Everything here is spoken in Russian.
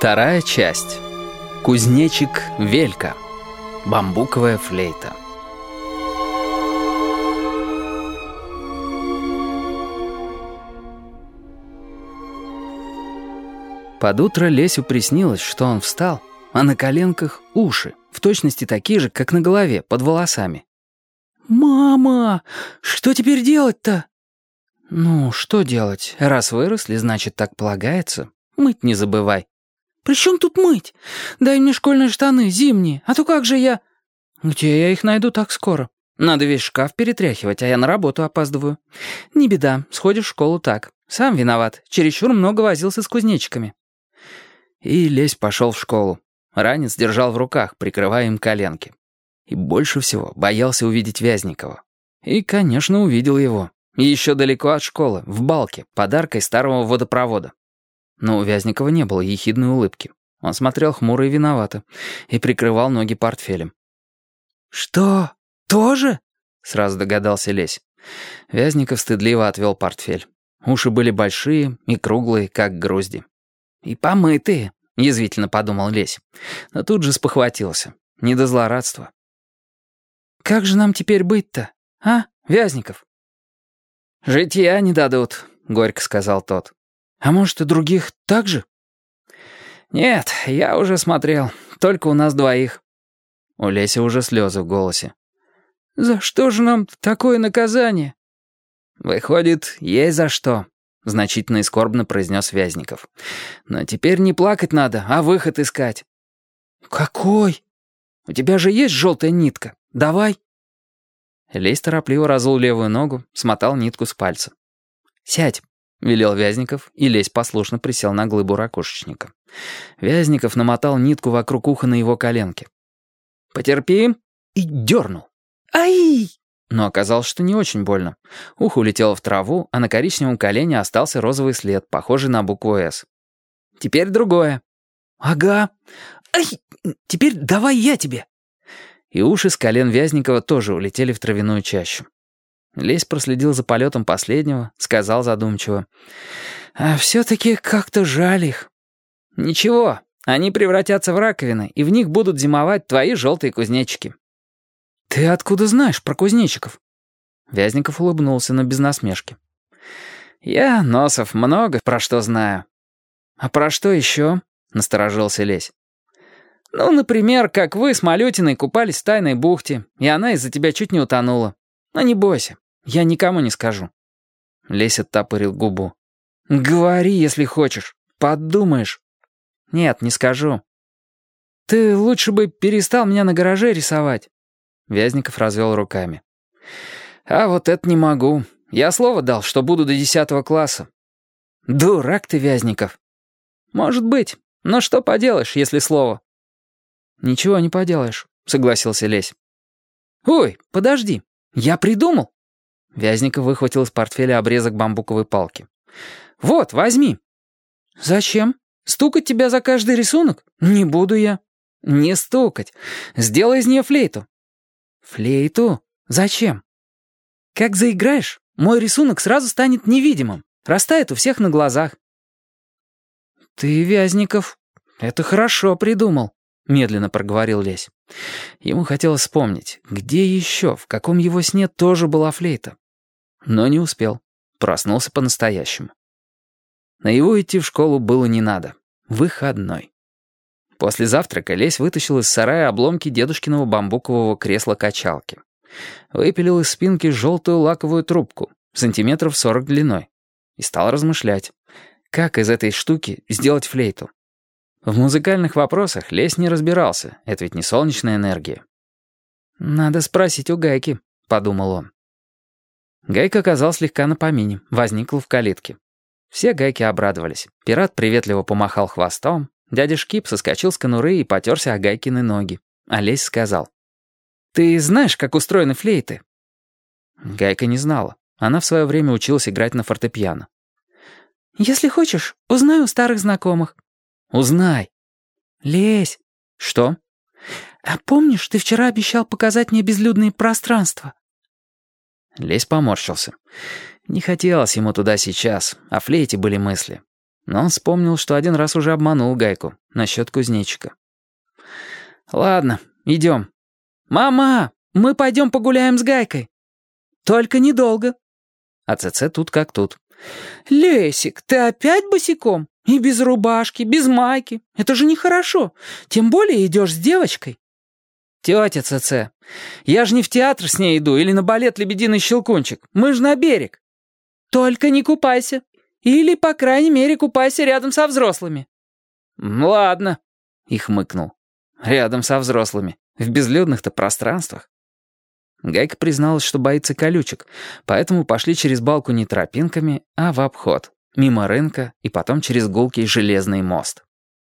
Вторая часть. Кузнечик Велька. Бамбуковая флейта. Под утро Лесю приснилось, что он встал, а на коленках уши, в точности такие же, как на голове, под волосами. «Мама, что теперь делать-то?» «Ну, что делать? Раз выросли, значит, так полагается. Мыть не забывай». «При чем тут мыть? Дай мне школьные штаны, зимние, а то как же я...» «Где я их найду так скоро? Надо весь шкаф перетряхивать, а я на работу опаздываю. Не беда, сходишь в школу так. Сам виноват, чересчур много возился с кузнечиками». И Лесь пошел в школу. Ранец держал в руках, прикрывая им коленки. И больше всего боялся увидеть Вязникова. И, конечно, увидел его. Еще далеко от школы, в балке, подаркой старого водопровода. Но у Вязникова не было ехидной улыбки. Он смотрел хмуро и виновато и прикрывал ноги портфелем. «Что, тоже?» — сразу догадался Лесь. Вязников стыдливо отвел портфель. Уши были большие и круглые, как грузди. «И помытые», — язвительно подумал Лесь. Но тут же спохватился. Не до злорадства. «Как же нам теперь быть-то, а, Вязников?» «Житья не дадут», — горько сказал тот. «А может, и других так же?» «Нет, я уже смотрел. Только у нас двоих». У Леси уже слезы в голосе. «За что же нам такое наказание?» «Выходит, есть за что», — значительно и скорбно произнес Вязников. «Но теперь не плакать надо, а выход искать». «Какой? У тебя же есть желтая нитка. Давай». Лесь торопливо разул левую ногу, смотал нитку с пальца. «Сядь», — велел Вязников, и Лесь послушно присел на глыбу ракушечника. Вязников намотал нитку вокруг уха на его коленке. «Потерпи!» и дернул. «Ай!» Но оказалось, что не очень больно. Ухо улетело в траву, а на коричневом колене остался розовый след, похожий на букву «С». «Теперь другое». «Ага. Ай! Теперь давай я тебе» и уши с колен Вязникова тоже улетели в травяную чащу. Лесь проследил за полетом последнего, сказал задумчиво. «А все-таки как-то жаль их». «Ничего, они превратятся в раковины, и в них будут зимовать твои желтые кузнечики». «Ты откуда знаешь про кузнечиков?» Вязников улыбнулся, но без насмешки. «Я, Носов, много про что знаю». «А про что еще?» — насторожился Лесь. Ну, например, как вы с Малютиной купались в тайной бухте, и она из-за тебя чуть не утонула. Но не бойся, я никому не скажу». Леся топырил губу. «Говори, если хочешь. Подумаешь». «Нет, не скажу». «Ты лучше бы перестал меня на гараже рисовать». Вязников развел руками. «А вот это не могу. Я слово дал, что буду до десятого класса». «Дурак ты, Вязников». «Может быть. Но что поделаешь, если слово?» «Ничего не поделаешь», — согласился Лесь. «Ой, подожди, я придумал». Вязников выхватил из портфеля обрезок бамбуковой палки. «Вот, возьми». «Зачем? Стукать тебя за каждый рисунок? Не буду я». «Не стукать. Сделай из нее флейту». «Флейту? Зачем?» «Как заиграешь, мой рисунок сразу станет невидимым, растает у всех на глазах». «Ты, Вязников, это хорошо придумал» медленно проговорил Лесь. Ему хотелось вспомнить, где еще, в каком его сне тоже была флейта. Но не успел. Проснулся по-настоящему. На его идти в школу было не надо. Выходной. После завтрака Лесь вытащил из сарая обломки дедушкиного бамбукового кресла-качалки. Выпилил из спинки желтую лаковую трубку, сантиметров сорок длиной, и стал размышлять, как из этой штуки сделать флейту. В музыкальных вопросах Лесь не разбирался, это ведь не солнечная энергия. «Надо спросить у Гайки», — подумал он. Гайка оказалась слегка на помине, возникла в калитке. Все гайки обрадовались. Пират приветливо помахал хвостом, дядя Шкип соскочил с конуры и потерся о Гайкины ноги. А Лесь сказал. «Ты знаешь, как устроены флейты?» Гайка не знала. Она в свое время училась играть на фортепиано. «Если хочешь, узнаю у старых знакомых», Узнай. Лезь. Что? А помнишь, ты вчера обещал показать мне безлюдные пространства? Лесь поморщился. Не хотелось ему туда сейчас, а флейте были мысли. Но он вспомнил, что один раз уже обманул Гайку насчет кузнечика. «Ладно, идем». «Мама, мы пойдем погуляем с Гайкой». «Только недолго». А ЦЦ тут как тут. «Лесик, ты опять босиком? И без рубашки, без майки. Это же нехорошо. Тем более идешь с девочкой». «Тетя ЦЦ, я же не в театр с ней иду или на балет «Лебединый щелкунчик». Мы же на берег». «Только не купайся. Или, по крайней мере, купайся рядом со взрослыми». «Ладно», — и хмыкнул. «Рядом со взрослыми. В безлюдных-то пространствах». Гайка призналась, что боится колючек, поэтому пошли через балку не тропинками, а в обход, мимо рынка и потом через гулкий железный мост.